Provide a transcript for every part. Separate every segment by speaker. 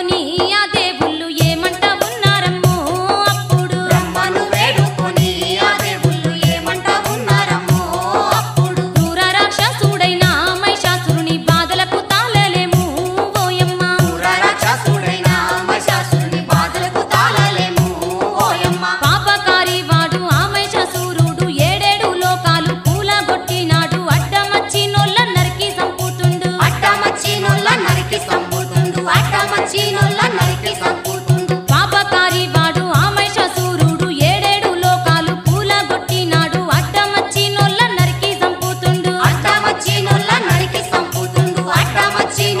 Speaker 1: জননী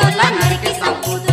Speaker 2: नोला नर के संपूर्ण